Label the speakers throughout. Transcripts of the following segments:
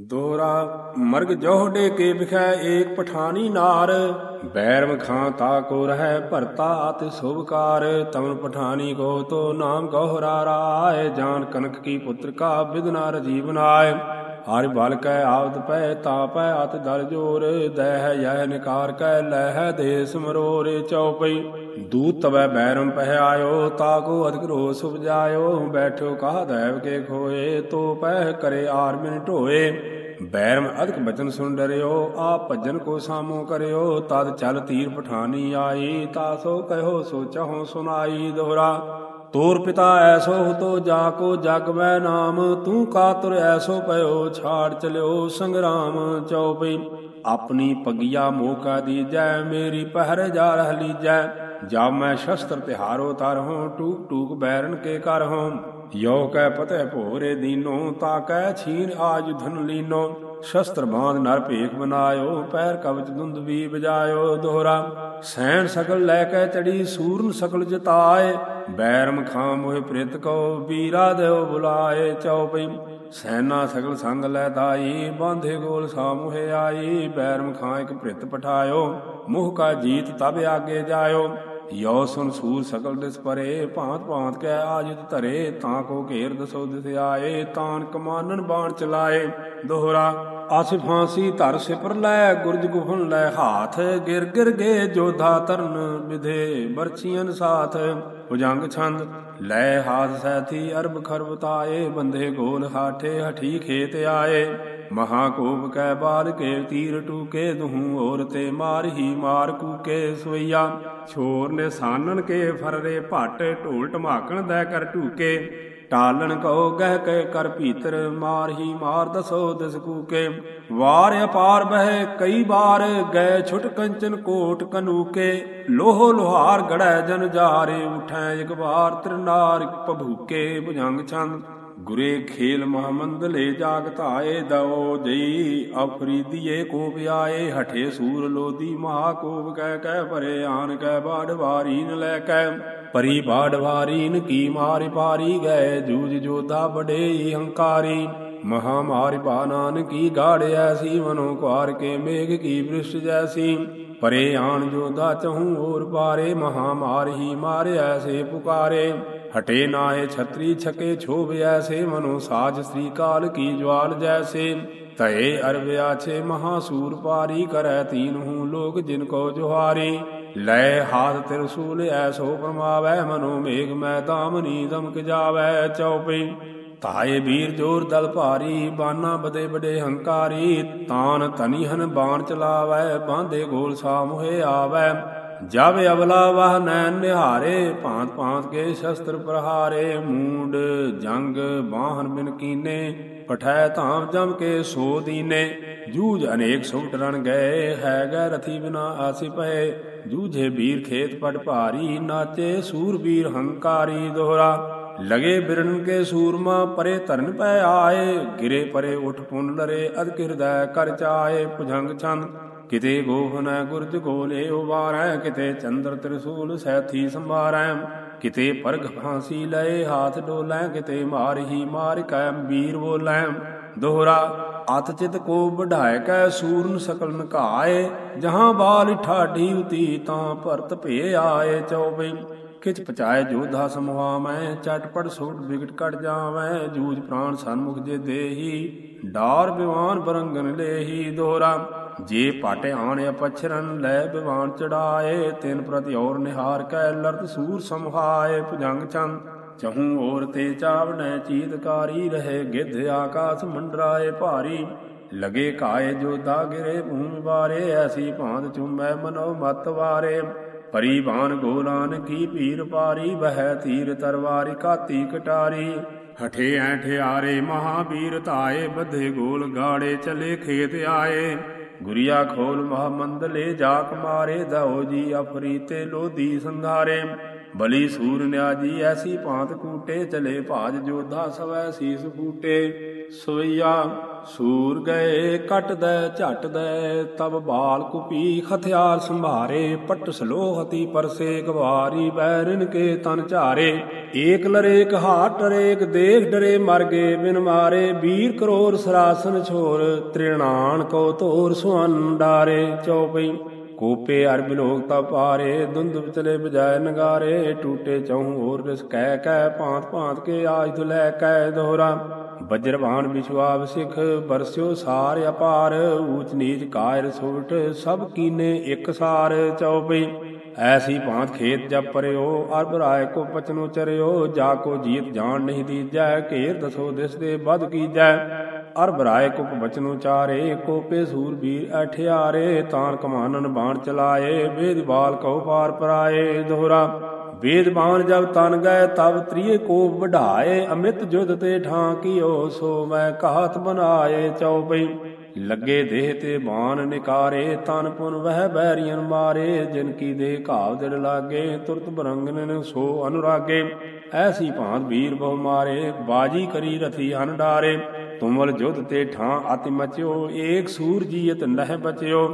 Speaker 1: ਦੋਹਰਾ ਮਰਗ ਜੋਹਡੇ ਕੇ ਵਿਖੈ ਏਕ ਪਠਾਨੀ ਨਾਰ। ਬੈਰਮ ਖਾਂ ਤਾ ਕੋ ਰਹਿ ਭਰਤਾ ਅਤਿ ਸੁਭਕਾਰ ਤਮਨ ਪਠਾਨੀ ਕੋ ਤੋ ਨਾਮ ਗੋਹਰਾ ਰਾਏ। ਜਾਨ ਕਨਕ ਕੀ ਪੁੱਤਰ ਕਾ ਬਿਦਨਾ ਰਜੀਵ ਨਾਏ। ਹਰਿ ਬਲ ਕੈ ਆਵਤ ਪੈ, ਤਾਪੈ ਅਤ ਦਲ ਜੋਰ, ਦਹਿ ਯਹ ਨਿਕਾਰ ਕੈ ਲਹਿ ਦੇਸ ਮਰੋਰ ਚਉਪਈ। ਦੂਤ ਤਵੈ ਬੈਰਮ ਪਹਿ ਆਇਓ ਤਾਕੋ ਅਧਿਕ ਰੋਸ ਉਪਜਾਇਓ, ਬੈਠੋ ਕਹਾ ਦੇਵ ਕੇ ਖੋਏ, ਤੋ ਪਹਿ ਕਰੇ ਆਰ ਮਿਨ ਢੋਏ। ਬੈਰਮ ਅਧਿਕ ਬਚਨ ਸੁਣ ਡਰਿਓ ਆ ਭਜਨ ਕੋ ਸਾਮੋ ਕਰਿਓ, ਤਦ ਚਲ ਤੀਰ ਪਠਾਨੀ ਆਈ, ਤਾ ਸੋ ਕਹਿਓ ਸੋ ਚਾਹੋ ਸੁਨਾਈ ਦੋਹਰਾ। ਤੋਰ ਪਿਤਾ ਐਸੋ ਤੋ ਜਾ ਕੋ ਜਗ ਮੈਂ ਨਾਮ, ਤੂੰ ਕਾਤੁਰ ਐਸੋ ਪਇਓ ਛਾੜ ਚਲਿਓ ਸੰਗਰਾਮ ਚਉਪਈ ਆਪਣੀ ਪਗਿਆ ਮੋਕਾ ਦੀਜੈ, ਮੇਰੀ ਪਹਿਰ ਜਾ ਰਹ ਲੀਜੈ। ਜਾ ਮੈਂ ਸ਼ਸਤਰ ਤਿਹਾਰੋ ਤਰਹੁ ਟੂਕ ਟੂਕ ਬੈਰਨ ਕੇ ਕਰਹੁ ਯੋ ਕੈ ਪਤੈ ਭੋਰੇ ਦੀਨੋ, ਤਾ ਕੈ ਛੀਨ ਆਜ ਧਨ ਲੀਨੋ। ਸ਼ਸਤਰ ਬਾਂਧ ਨਰ ਭੇਖ ਬਨਾਇਓ ਪੈਰ ਕਵਚ ਦੁੰਦ ਵੀ ਬਜਾਇਓ ਦੋਹਰਾ। ਸੈਣ ਸਕਲ ਲੈ ਕੇ ਚੜੀ, ਸੂਰਨ ਸਕਲ ਜਤਾਏ। ਬੈਰਮ ਖਾਂ ਮੋਹਿ ਪ੍ਰਿਤ ਕੋ, ਵੀਰਾ ਦੇਉ ਬੁਲਾਏ ਚਉਪਈ ਸੈਨਾ ਸਗਲ ਸੰਗ ਲੈ ਦਾਈ ਬਾਂਧੇ ਗੋਲ ਸਾਮੁਹੇ ਆਈ। ਬੈਰਮ ਖਾਂ ਇਕ ਪ੍ਰਿਤ ਪਠਾਇਓ, ਮੁਹ ਕਾ ਜੀਤ ਤਬ ਆਗੇ ਜਾਇਓ। ਯੋ ਸੁਨ ਸੂਰ ਸਕਲ ਦਿਸ ਪਰੇ, ਭਾਂਤ ਭਾਂਤ ਕੈ ਆਜਿਤ ਧਰੇ, ਤਾਂ ਕੋ ਘੇਰ ਦਸੋ ਦਿਸ ਆਏ, ਤਾਨ ਕਮਾਨਨ ਬਾਣ ਚਲਾਏ। ਦੋਹਰਾ ਆਸ ਫਾਂਸੀ ਧਰ ਸਿਪਰ ਲੈ, ਗੁਰਜ ਗੁਫਨ ਲੈ ਹਾਥ, ਗਿਰ ਗਿਰ ਗੇ ਜੋਧਾ ਤਰਨ ਵਿਧੇ ਬਰਛੀਆਂ ਸਾਥ ਭੁਜੰਗ ਛੰਦ, ਲੈ ਹਾਥ ਸੈਥੀ ਅਰਬ ਖਰਬ ਤਾਏ, ਬੰਦੇ ਗੋਲ ਹਾਠੇ, ਹਠੀ ਖੇਤ ਆਏ। ਮਹਾ ਕੋਪ ਕੈ ਬਾਲ ਕੇ ਤੀਰ ਟੂਕੇ, ਦਹੂ ਔਰ ਤੇ ਮਾਰ ਹੀ ਮਾਰ ਕੂਕੇ ਸਵਈਆ ਛੋਰ ਨੇ ਸਾਨਨ ਕੇ ਫਰਰੇ ਭੱਟ, ਢੋਲ ਢਮਾਕਣ ਦੈ ਕਰ ਟੂਕੇ ਟਾਲਣ ਕਉ ਗਹਿ ਕੇ ਕਰ ਭੀਤਰ, ਮਾਰ ਹੀ ਮਾਰ ਦਸੋ ਦਿਸ ਕੂਕੇ। ਵਾਰ ਅਪਾਰ ਬਹਿ ਕਈ ਬਾਰ ਗਏ ਛੁਟ ਕੰਚਨ ਕੋਟ ਕਨੂਕੇ। ਲੋਹ ਲੋਹਾਰ ਗੜੈ ਜਨ ਜਾਰੇ, ਉਠੈ ਇਕ ਬਾਰ ਤ੍ਰਿਨਾਰ ਪਭੂਕੇ ਭੁਜੰਗ ਛੰਦ ਗੁਰੇ ਖੇਲ ਮਹਮੰਦਲੇ ਜਾਗ ਧਾਏ ਦਉ ਜਈ ਅਫਰੀਦੀਏ ਕੋ ਪਿਆਏ, ਹਠੇ ਸੂਰ ਲੋਦੀ ਮਹਾ ਕੋਪ ਕਹਿ ਕਹਿ ਭਰੇ ਆਨ ਕਹਿ ਬਾੜ ਵਾਰੀਨ ਲੈ ਕੈ। ਪਰੀ ਬਾੜ ਵਾਰੀਨ ਕੀ ਮਾਰਿ ਪਾਰੀ ਗਏ ਜੂਜ ਜੋਦਾ ਬੜੇ ਹੰਕਾਰੀ। ਮਹਾ ਮਾਰਿ ਬਾਨਾਨ ਕੀ ਗਾੜ ਐਸੀ, ਮਨੋ ਕੁਾਰ ਕੇ ਮੇਘ ਕੀ ਬ੍ਰਿਸ਼ ਜੈਸੀ। ਪਰੇ ਆਣ ਜੋਦਾ ਚਹੂ ਹੋਰ ਪਾਰੇ, ਮਹਾ ਮਾਰ ਹੀ ਮਾਰ ਐਸੇ ਪੁਕਾਰੇ। ਹਟੇ ਨਾਏ ਛਤਰੀ ਛਕੇ ਛੋਭ ਐਸੇ, ਮਨੋ ਸਾਜ ਸ੍ਰੀ ਕਾਲ ਕੀ ਜਵਾਲ ਜੈਸੇ। ਤਏ ਅਰਵਿਆਛੇ ਮਹਾਸੂਰ ਪਾਰੀ, ਕਰੈ ਤੀਨਹੂ ਲੋਕ ਜਿਨ ਕੋ ਜੁਹਾਰੀ। ਲੈ ਹਾਥ ਤਿਰਸੂਲ ਐਸੋ ਪਰਮਾਵੈ, ਮਨੋ ਮੇਘ ਮੈਂ ਦਾਮਨੀ ਦਮਕ ਜਾਵੈ ਚਉਪਈ ਤਾਏ ਵੀਰ ਜੋਰ ਦਲ ਭਾਰੀ, ਬਾਨਾ ਬਦੇ ਬੜੇ ਹੰਕਾਰੀ। ਤਾਨ ਤਨੀ ਤਨੀਹਨ ਬਾਣ ਚਲਾਵੈ, ਬਾਂਦੇ ਗੋਲ ਸਾ ਆਵੈ। ਜਬ ਅਬਲਾ ਵਹ ਨੈਣ ਨਿਹਾਰੇ, ਭਾਂਤ ਭਾਂਤ ਕੇ ਸ਼ਸਤਰ ਪ੍ਰਹਾਰੇ, ਮੂੰਡ ਜੰਗ ਬਾਹਨ ਬਿਨ ਕੀਨੇ, ਪਠੈ ਧਾਮ ਜਮ ਕੇ ਸੋ ਦੀਨੇ। ਜੂਝ ਅਨੇਕ ਸੁਭਟ ਰਣ ਗਏ, ਹੈ ਗੈ ਰਥੀ ਬਿਨਾ ਆਸੀ ਪਏ। ਜੂਝੇ ਵੀਰ ਖੇਤ ਪਟ ਭਾਰੀ, ਨਾਚੇ ਸੂਰਬੀਰ ਹੰਕਾਰੀ ਦੋਹਰਾ। ਲਗੇ ਬਿਰਨ ਕੇ ਸੂਰਮਾ ਪਰੇ ਧਰਨ ਪੈ ਆਏ, ਗਿਰੇ ਪਰੇ ਉਠ ਪੁਨ ਲਰੇ ਅਦ ਕਿਰਦੈ ਕਰ ਚਾਏ, ਭੁਜੰਗ ਚੰਦ ਕਿਤੇ ਗੋਹਨ ਗੁਰਜ ਗੋਲੇ ਉਵਾਰੈ ਕਿਤੇ ਚੰਦਰ ਤ੍ਰਿਸੂਲ ਸੈਥੀ ਸੰਭਾਰੈ, ਕਿਤੇ ਪਰਗ ਫਾਂਸੀ ਲਏ ਹਾਥ ਡੋਲੈ, ਕਿਤੇ ਮਾਰ ਹੀ ਮਾਰ ਕੈ ਵੀਰ ਬੋਲੈ। ਦੋਹਰਾ, ਅਤ ਚਿਤ ਕੋ ਵਢਾਇ ਕੈ ਸੂਰਨ ਸਕਲ ਨਕਾਏ, ਜਹਾਂ ਬਾਲ ਠਾਢੀ ਉਤੀ ਤਾਂ ਭਰਤ ਭੇ ਆਏ ਚਉਬਈ। ਕਿਛ ਪਚਾਏ ਜੋਧਾ ਸਮੂਹਾ ਮੈਂ ਚਟਪਟ ਸੋਟ ਵਿਗਟ ਕਟ ਜਾਵੈ ਜੂਜ ਪ੍ਰਾਨ ਸਨਮੁਖ ਜੇ ਦੇਹੀ, ਡਾਰ ਬਿਵਾਨ ਬਰੰਗਨ ਲੇਹੀ ਦੋਹਰਾ ਜੇ ਪਾਟੇ ਆਣ ਅਪਛਰਨ ਲੈ ਬਿਵਾਨ ਚੜਾਏ, ਤਿਨ ਪ੍ਰਤੀ ਔਰ ਨਿਹਾਰ ਕੈ ਲਰਤ ਸੂਰ ਸਮਹਾਏ, ਭੁਜੰਗ ਚੰਦ ਚਹੂ ਔਰ ਤੇ ਚਾਵਣੈ, ਚੀਤਕਾਰੀ ਰਹੇ ਗਿੱਧ ਆਕਾਸ ਮੰਡਰਾਏ ਭਾਰੀ, ਲਗੇ ਕਾਏ ਜੋ ਦਾ ਗਿਰੇ ਭੂਮਿ ਬਾਰੇ ਐਸੀ ਭਾਂਤ ਚੁੰਮੈ ਮਨੋ ਮਤ ਵਾਰੇ। ਪਰਿਵਾਨ ਗੋਲਾਨ ਕੀ ਪੀਰ ਪਾਰੀ, ਬਹਿ ਤੀਰ ਤਰਵਾਰੀ ਕਾਤੀ ਕਟਾਰੀ। ਹਠੇ ਐਠਿਆਰੇ ਮਹਾਬੀਰ ਧਾਏ, ਬੱਧੇ ਗੋਲ ਗਾੜੇ ਚਲੇ ਖੇਤ ਆਏ। ਗੁਰੀਆ ਖੋਲ ਮਹਾਮੰਦਲੇ ਜਾਕ ਮਾਰੇ ਦਓ ਜੀ ਅਫਰੀ ਤੇ ਲੋਧੀ ਸੰਧਾਰੇ ਬਲੀ ਸੂਰ ਨਿਆਜੀ ਐਸੀ ਭਾਂਤ ਕੂਟੇ, ਚਲੇ ਭਾਜ ਜੋਧਾ ਸਵੈ ਸੀਸ ਫੂਟੇ ਸੋਈਆ ਸੂਰ ਗਏ, ਕਟਦੈ, ਝਟਦੈ, ਤਬ ਬਾਲ ਕੁਪੀ ਹਥਿਆਰ ਸੰਭਾਰੇ, ਪਟ ਸਲੋਹਤੀ ਪਰਸੇ, ਗਵਾਰੀ ਬੈਰਨ ਕੇ ਤਨ ਝਾਰੇ। ਏਕ ਲਰੇਕ ਹਾਟ ਰੇਕ, ਦੇਖ ਡਰੇ ਮਰ ਗਏ ਬਿਨ ਮਾਰੇ ਵੀਰ ਕਰੋਰ ਸਰਾਸਨ ਛੋਰ, ਤ੍ਰਿਣਾਨ ਕੋ ਤੋਰ ਸੁਨ ਡਾਰੇ ਚਉਪਈ ਕੋਪੇ ਅਰ ਬਿਲੋਕ ਤਾ ਪਾਰੇ, ਦੁੰਦ ਵਿਚਲੇ ਬਜਾਏ ਨਗਾਰੇ, ਟੂਟੇ ਚਉ ਹੋਰ ਰਿਸ ਕਹਿ ਕਹਿ, ਭਾਂਤ ਭਾਂਤ ਕੇ ਆਜ ਤੁ ਲੈ ਕੈ ਦੋਹਰਾ। ਬਜਰਵਾਨ ਵਿਸ਼ਵਾਵ ਸਿਖ ਬਰਸਿਓ ਸਾਰ ਅਪਾਰ, ਊਚ ਨੀਚ ਕਾਇਰ ਸੁਟ ਸਭ ਕੀਨੇ ਇੱਕ ਸਾਰ ਚਉਪਈ। ਐਸੀ ਭਾਂਤ ਖੇਤ ਜਬ ਪਰਿਓ, ਅਰਬ ਰਾਏ ਕੋ ਪਚਨੋ ਚਰਿਓ, ਜਾ ਕੋ ਜੀਤ ਜਾਣ ਨਹੀਂ ਦੀਜੈ, ਘੇਰ ਦਸੋ ਦਿਸਦੇ ਬਦ ਕੀਜੈ। ਅਰਬ ਰਾਏ ਕੁਪ ਬਚਨੋ ਚਾਰੇ ਕੋਪੇ ਸੂਰਬੀਰ ਅਠਿਆਰੇ, ਤਾਨ ਕਮਾਨਨ ਬਾਣ ਚਲਾਏ, ਵੇਦ ਬਾਲ ਕਉ ਪਾਰ ਪਰਾਏ, ਦੋਹਰਾ। ਵੇਦਬਾਨ ਜਬ ਤਨ ਗਏ, ਤਬ ਤ੍ਰਿਏ ਕੋਪ ਵਢਾਏ ਅਮਿਤ ਜੁਧ ਤੇ ਠਾਂ ਕੀਓ ਸੋ ਮੈਂ ਘਾਤ ਬਨਾਏ ਚਉਪਈ ਲੱਗੇ ਦੇਹ ਤੇ ਬਾਣ ਨਿਕਾਰੇ, ਤਨ ਪੁਨ ਵਹਿ ਬੈਰੀਆਂ ਮਾਰੇ, ਜਿਨ ਕੀ ਦੇਹ ਘਾਵ ਦਿੜ ਲਾਗੇ, ਤੁਰਤ ਬਰੰਗਨ ਸੋ ਅਨੁਰਾਗੇ। ਐਸੀ ਭਾਂਤ ਵੀਰ ਬਹੁ ਮਾਰੇ, ਬਾਜੀ ਕਰੀ ਰਥੀ ਹਨ ਡਾਰੇ, ਤੁਮਲ ਜੁਧ ਤੇ ਠਾਂ ਅਤਿ ਮਚਿਓ, ਏਕ ਸੂਰ ਜੀਤ ਨਹਿ ਬਚਿਓ।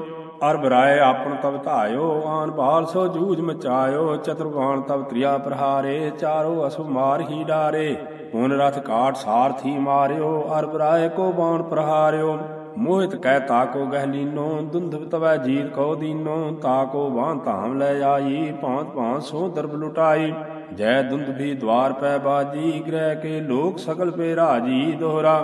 Speaker 1: ਅਰਬ ਰਾਏ ਆਪਨ ਤਬ ਧਾਇਓ, ਆਨ ਬਾਲ ਸੋ ਜੂਝ ਮਚਾਇਓ ਚਤੁਰਬਾਣ ਤਬ ਤ੍ਰਿਆ ਪ੍ਰਹਾਰੇ, ਚਾਰੋ ਅਸੁ ਮਾਰ ਹੀ ਡਾਰੇ। ਹੁਨ ਰਥ ਕਾਟ ਸਾਰਥੀ ਮਾਰਿਓ, ਅਰਬ ਰਾਏ ਕੋ ਬਾਣ ਪ੍ਰਹਾਰਿਓ। ਮੋਹਿਤ ਕਹਿ ਤਾਕੋ ਗਹਿਲੀਨੋ ਦੁੰਧਵ ਤਵੈ ਜੀਤ ਕੋ ਦੀਨੋ। ਤਾਕੋ ਬਾਣ ਧਾਮ ਲੈ ਆਈ, ਭਾਂਤ ਭਾਂਤ ਸੋ ਦਰਬ ਲੁਟਾਈ। ਜੈ ਦੁੰਦ ਵੀ ਦਵਾਰ ਪੈ ਬਾਜੀ, ਗ੍ਰਹਿ ਕੇ ਲੋਕ ਸਗਲ ਪੇ ਰਾਜੀ ਦੋਹਰਾ।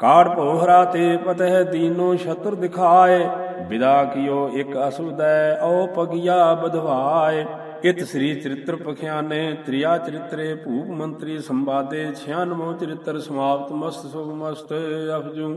Speaker 1: ਕਾੜ ਭੋਹਰਾ ਤੇ ਪਤਹਿ ਦੀਨੋ ਸ਼ਤਰ ਦਿਖਾਏ। ਵਿਦਾ ਕੀਓ ਇਕ ਅਸੁਦੈ ਓ ਪਗਿਆ ਬਧਵਾਏ। ਇਤ ਸ੍ਰੀ ਚਰਿਤ੍ਰ ਪਖਿਆਨੇ, ਤ੍ਰਿਆ ਚਰਿਤਰੇ ਭੂਪ ਮੰਤਰੀ ਸੰਵਾਦੇ 96 ਚਰਿਤ੍ਰ ਸਮਾਪਤ ਮਸਤ ਸੁਭ ਮਸਤ ਅਫਜੂ